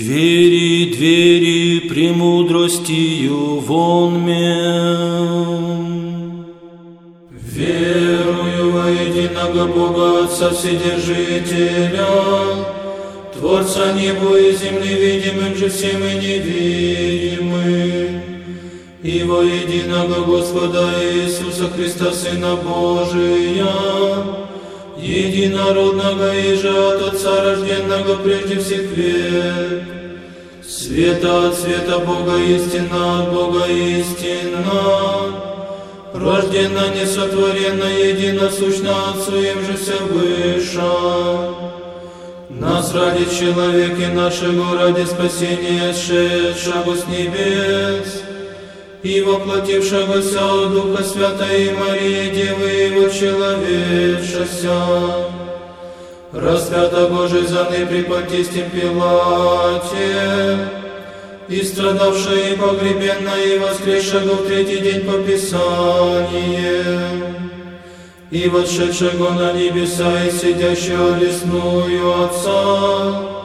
Двери, двери, премудростью вон мен. Верую во единого Бога Отца Вседержителя, Творца неба и земли, видимым же всем и невидимым, и во единого Господа Иисуса Христа, Сына Божия, единородного и же от Отца рожденного прежде всех век, света от света Бога истина, от Бога истина, рождена, несотворена, единосущна Отцу им же вся выша. Нас ради человека нашего, ради спасения сшедшего с небес, и воплотившегося от Духа Святой Марии, Девы Его человечася. Распята Божий заны при Понтистем Пилате, и страдавшая и погребенная, и воскресшего в третий день по Писанию, и восшедшего на небеса, и сидящего лесную Отца,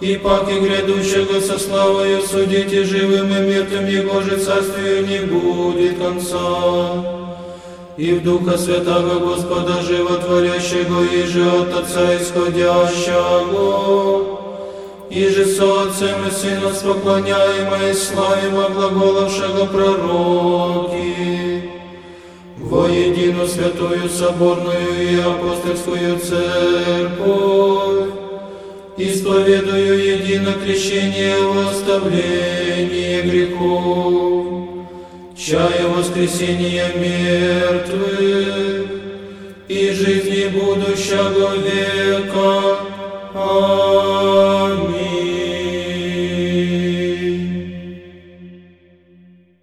и паки грядущего со славою судите живым и мертвым, Его же царствию не будет конца. И в Духа Святого Господа Животворящего, и же от Отца исходящего, и же со Отцем и Сыном споклоняемой славимо глаголовшего пророки, во единую святую соборную и апостольскую церковь, исповедую едино крещение в оставление грехов, чая воскресения мертвых и жизни будущего века. Аминь.